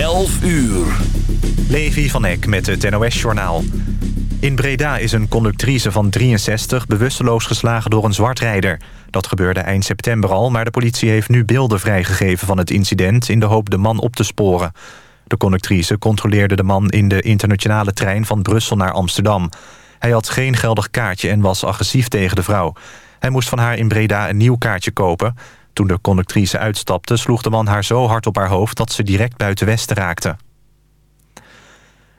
11 uur. Levi van Eck met het NOS-journaal. In Breda is een conductrice van 63 bewusteloos geslagen door een zwartrijder. Dat gebeurde eind september al, maar de politie heeft nu beelden vrijgegeven van het incident... in de hoop de man op te sporen. De conductrice controleerde de man in de internationale trein van Brussel naar Amsterdam. Hij had geen geldig kaartje en was agressief tegen de vrouw. Hij moest van haar in Breda een nieuw kaartje kopen. Toen de conductrice uitstapte sloeg de man haar zo hard op haar hoofd... dat ze direct buiten Westen raakte.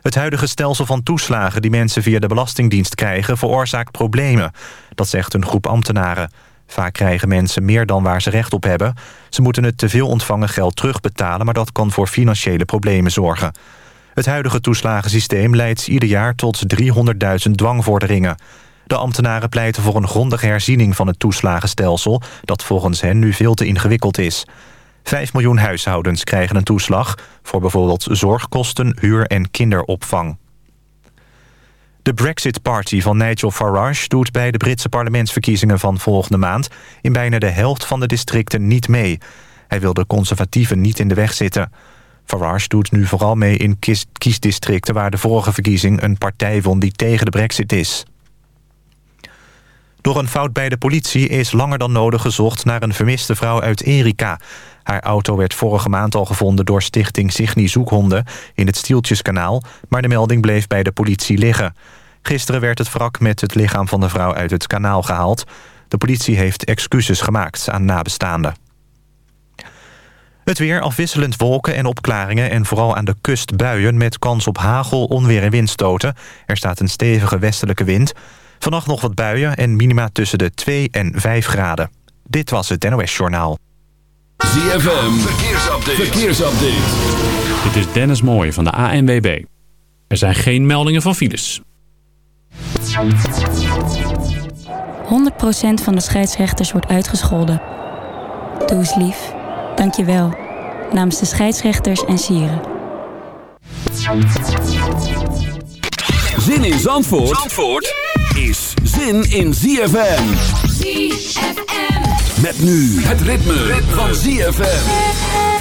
Het huidige stelsel van toeslagen die mensen via de Belastingdienst krijgen... veroorzaakt problemen, dat zegt een groep ambtenaren. Vaak krijgen mensen meer dan waar ze recht op hebben. Ze moeten het teveel ontvangen geld terugbetalen... maar dat kan voor financiële problemen zorgen. Het huidige toeslagensysteem leidt ieder jaar tot 300.000 dwangvorderingen. De ambtenaren pleiten voor een grondige herziening van het toeslagenstelsel... dat volgens hen nu veel te ingewikkeld is. 5 miljoen huishoudens krijgen een toeslag... voor bijvoorbeeld zorgkosten, huur en kinderopvang. De Brexit Party van Nigel Farage doet bij de Britse parlementsverkiezingen van volgende maand... in bijna de helft van de districten niet mee. Hij wil de conservatieven niet in de weg zitten. Farage doet nu vooral mee in kiesdistricten waar de vorige verkiezing een partij won die tegen de brexit is. Door een fout bij de politie is langer dan nodig gezocht naar een vermiste vrouw uit Erika. Haar auto werd vorige maand al gevonden door stichting Signi Zoekhonden in het Stieltjeskanaal, maar de melding bleef bij de politie liggen. Gisteren werd het wrak met het lichaam van de vrouw uit het kanaal gehaald. De politie heeft excuses gemaakt aan nabestaanden. Het weer afwisselend wolken en opklaringen en vooral aan de kust buien... met kans op hagel, onweer en windstoten. Er staat een stevige westelijke wind. Vannacht nog wat buien en minima tussen de 2 en 5 graden. Dit was het NOS Journaal. ZFM, verkeersupdate. verkeersupdate. Dit is Dennis Mooij van de ANWB. Er zijn geen meldingen van files. 100% van de scheidsrechters wordt uitgescholden. Doe eens lief. Dank je wel. Namens de scheidsrechters en sieren. Zin in Zandvoort, Zandvoort is zin in ZFM. ZFM. Met nu het ritme, ritme. van ZFM.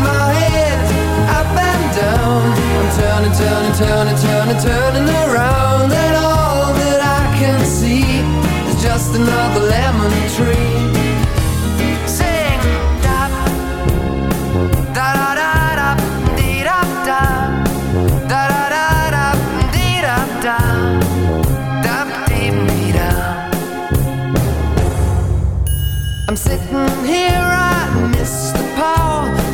I'm my head up and down. I'm turning, turning, turning, turning, turning around, and all that I can see is just another lemon tree. Sing, da, da da da da, dee da da, da da da da, dee da da, da dee dee da. I'm sitting here, I miss the power.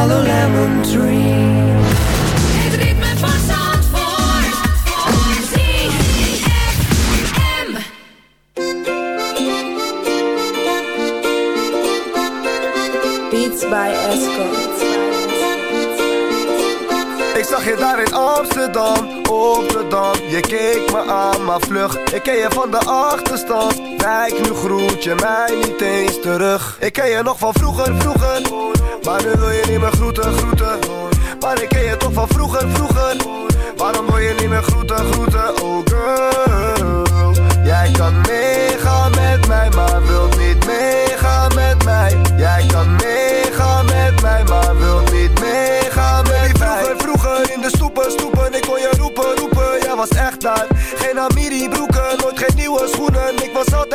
yellow lemon tree. Zag je daar in Amsterdam, op Je keek me aan, maar vlug. Ik ken je van de achterstand. Kijk, nu groet je mij niet eens terug. Ik ken je nog van vroeger, vroeger. Maar nu wil je niet meer groeten, groeten. Maar ik ken je toch van vroeger, vroeger. Waarom wil je niet meer groeten, groeten, oh girl. Jij kan meegaan met mij, maar wilt niet meegaan met mij. Jij kan meegaan met mij, maar wilt niet meegaan in de stoepen, stoepen Ik kon je roepen, roepen, jij was echt daar. Geen Amiri broeken, nooit geen nieuwe schoenen. Ik was altijd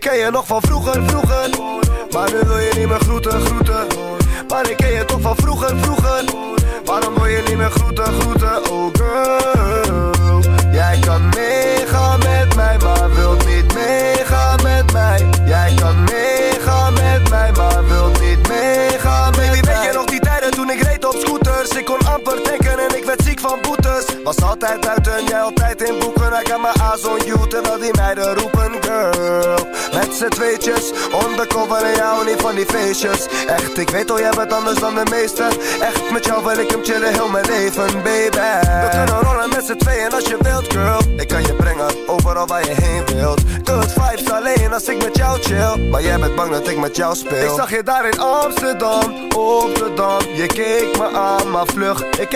ken je nog van vroeger, vroeger. Maar nu wil je niet meer groeten, groeten. Maar ik ken je toch van vroeger, vroeger. Waarom wil je niet meer groeten, groeten, oh girl. Jij kan meegaan met mij, maar wilt niet meegaan met mij. Jij kan meegaan met mij, maar wilt niet meegaan met mij. Baby, weet je nog die tijden toen ik reed op scooters? Ik kon en ik werd ziek van boetes. Was altijd buiten, jij altijd in boeken. I got my eyes on you, die meiden roepen girl. Met z'n tweetjes, undercover en jou niet van die feestjes. Echt, ik weet al, jij bent anders dan de meesten Echt, met jou wil ik hem chillen heel mijn leven, baby. We kunnen rollen met z'n tweeën als je wilt, girl. Ik kan je brengen, overal waar je heen wilt. Good vibes alleen als ik met jou chill. Maar jij bent bang dat ik met jou speel. Ik zag je daar in Amsterdam, op de Je keek me aan, maar vlug. Ik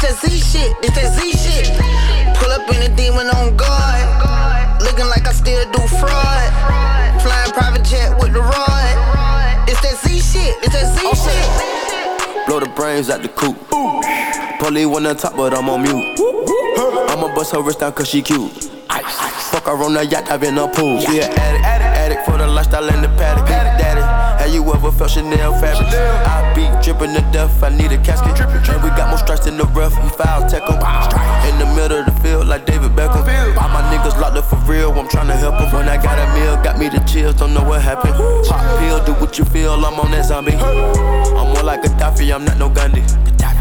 It's that Z shit, it's that Z shit. Pull up in a demon on guard. Looking like I still do fraud. Flying private jet with the rod. It's that Z shit, it's that Z shit. Blow the brains out the coop. Polly one on top, but I'm on mute. I'ma bust her wrist down cause she cute. Fuck her on the yacht, I've been a pool. She an addict, addict, addict for the lifestyle and the paddock. Have you ever felt Chanel fabric? I be dripping to death, I need a casket. And we got more strikes in the rough, we foul tech 'em. In the middle of the field, like David Beckham. All my niggas locked up for real, I'm tryna help 'em. When I got a meal, got me the chills, don't know what happened. Pop pill, do what you feel, I'm on that zombie. I'm more like a Daffy, I'm not no Gundy.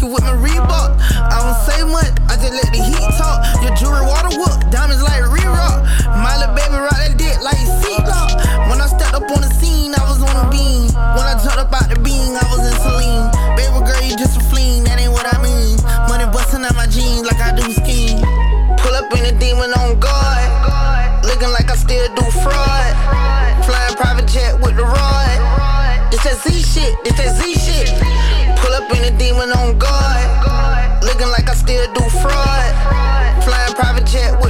dicky with my Reebok. I don't say much, I just let the heat talk. Your jewelry water whoop, diamonds like re-rock. My little baby rock that dick like seatlock. When I stepped up on the scene, I was on a beam. When I jumped up the beam, I was in saline. Baby girl, you just a fleen, that ain't what I mean. Money busting out my jeans like I do skiing. Pull up in a demon on guard. On. Looking like I still do fraud. Flying private jet with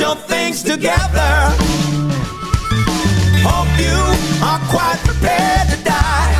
Things together. Hope you are quite prepared to die.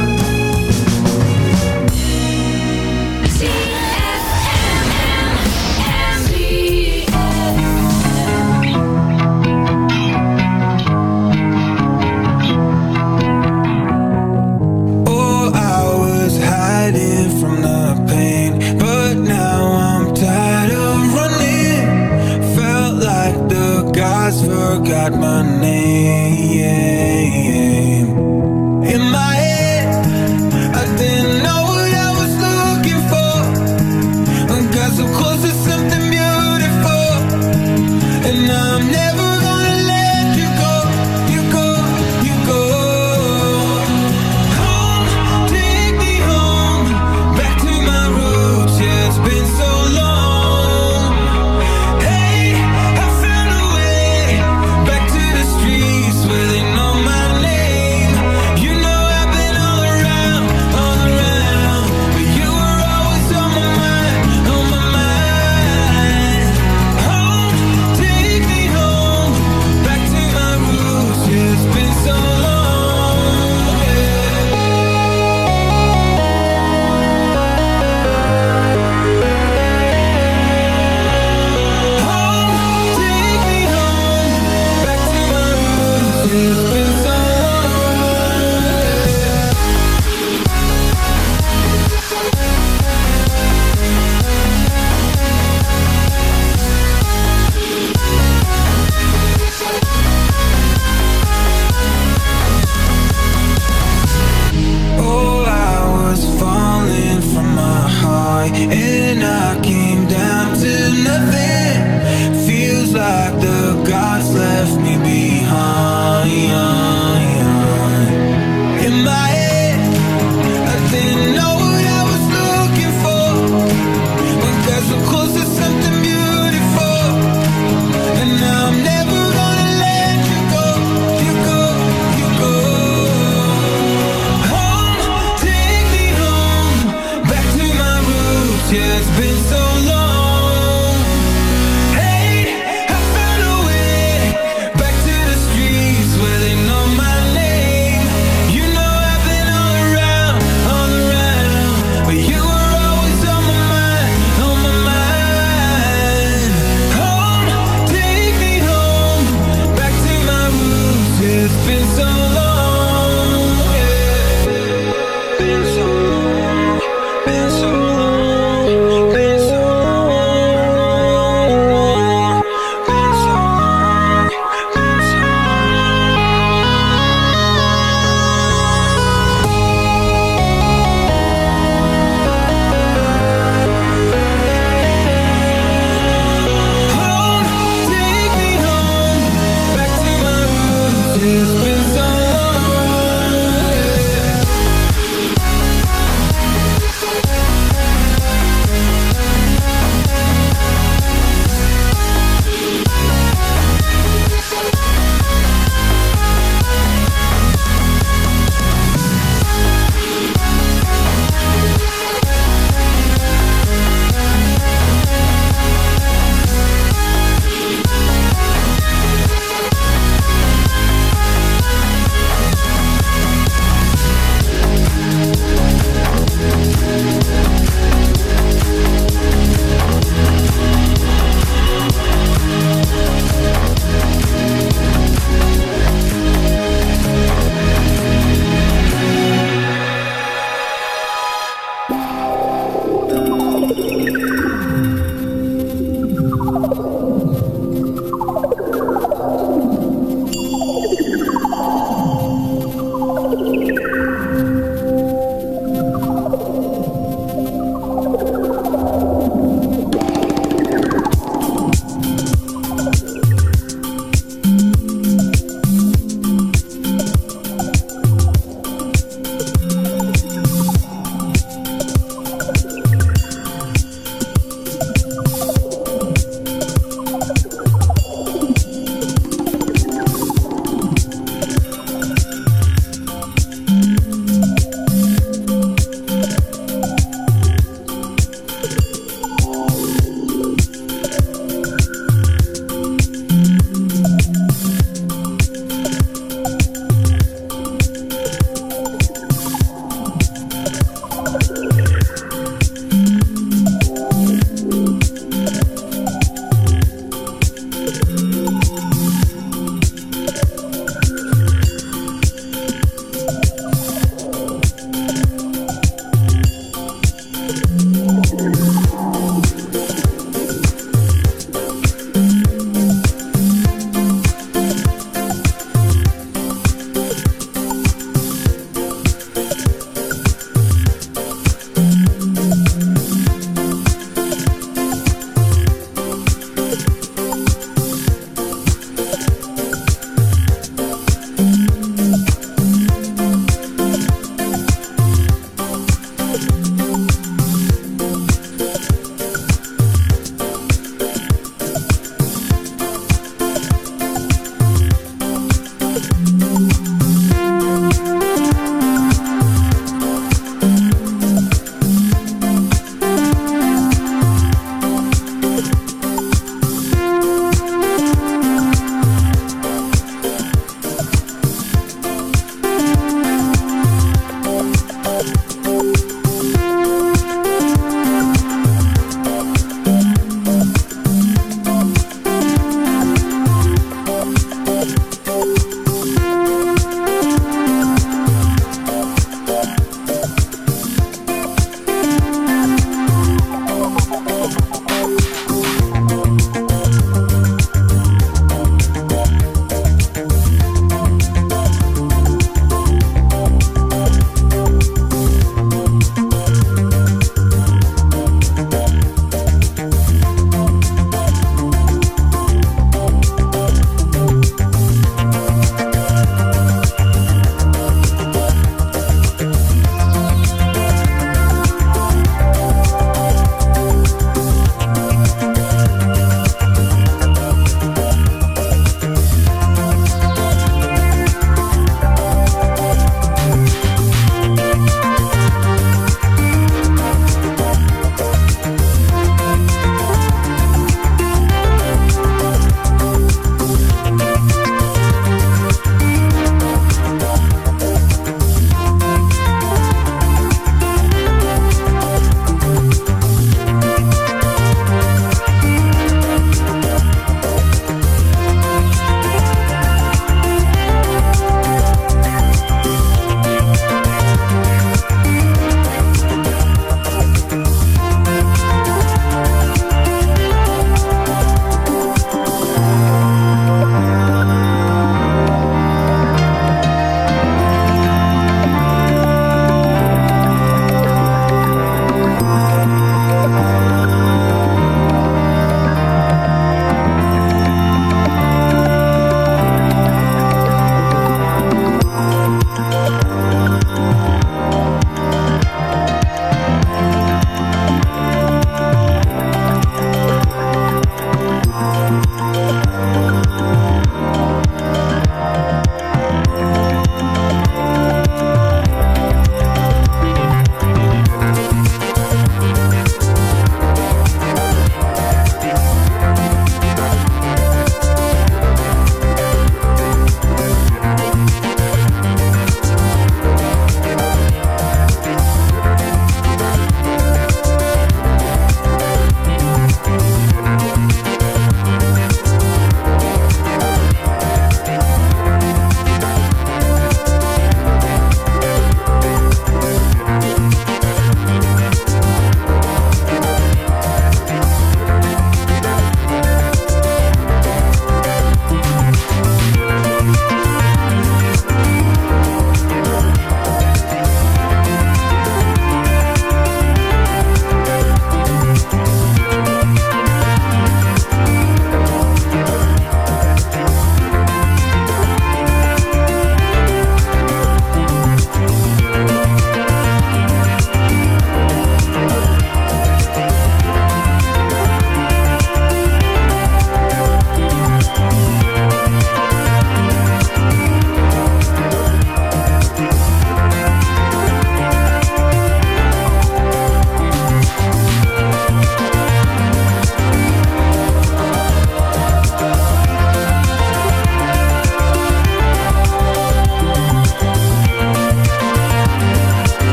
Forgot my name.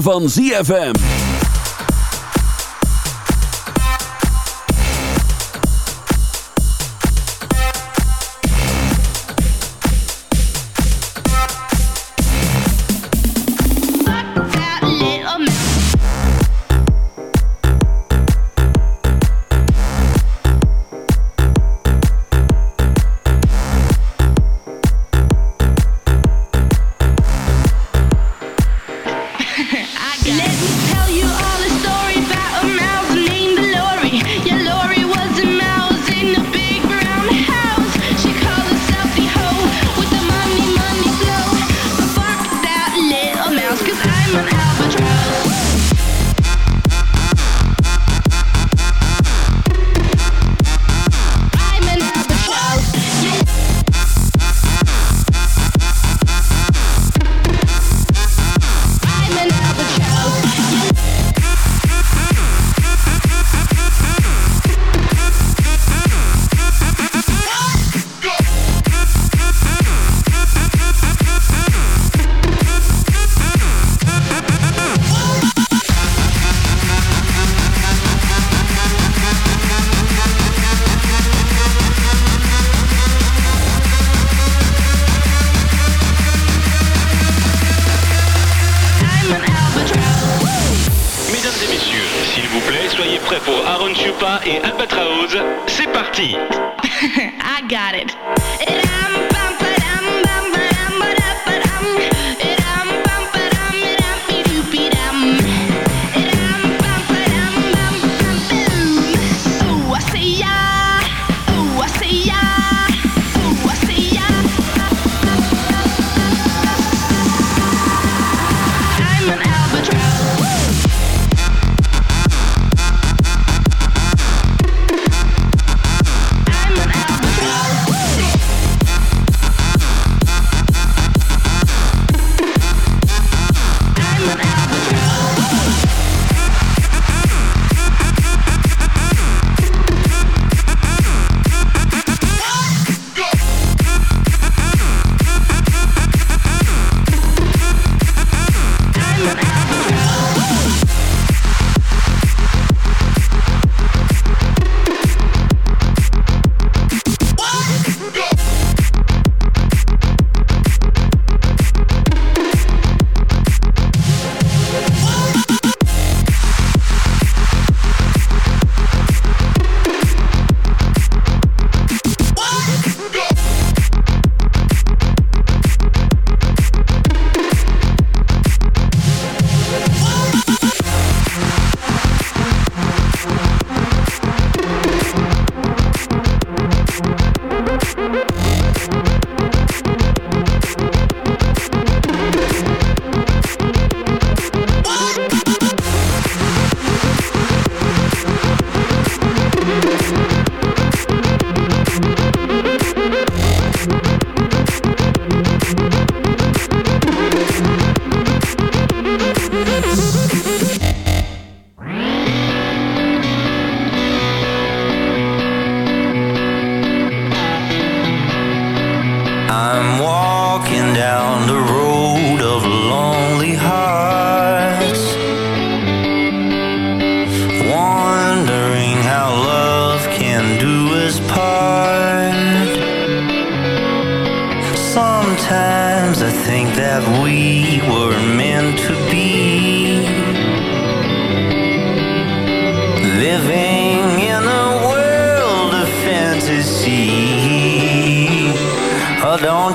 van ZFM. It.